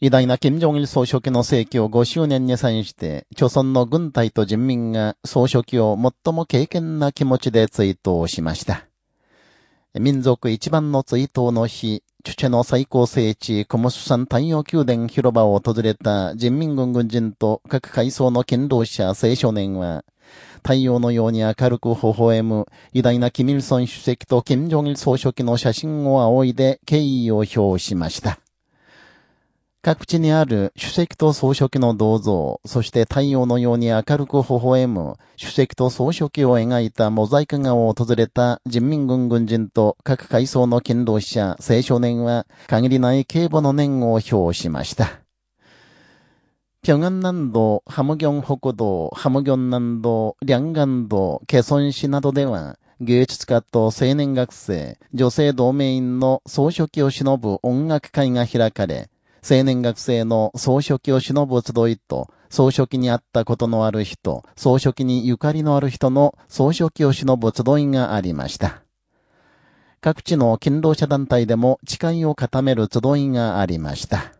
偉大な金正日総書記の逝去5周年に際して、朝鮮の軍隊と人民が総書記を最も敬虔な気持ちで追悼しました。民族一番の追悼の日、チュチェの最高聖地、コモス山太陽宮殿広場を訪れた人民軍軍人と各階層の勤労者青少年は、太陽のように明るく微笑む偉大なキミルソン主席と金正日総書記の写真を仰いで敬意を表しました。各地にある主席と総書記の銅像、そして太陽のように明るく微笑む主席と総書記を描いたモザイク画を訪れた人民軍軍人と各階層の勤労者、青少年は限りない警護の念を表しました。平安南道、ハムギョン北道、ハムギョン南道、リャンガン道、ケソン市などでは、芸術家と青年学生、女性同盟員の総書記を忍ぶ音楽会が開かれ、青年学生の総書記を忍ぶ集いと、総書記に会ったことのある人、総書記にゆかりのある人の総書記を忍ぶ集いがありました。各地の勤労者団体でも誓いを固める集いがありました。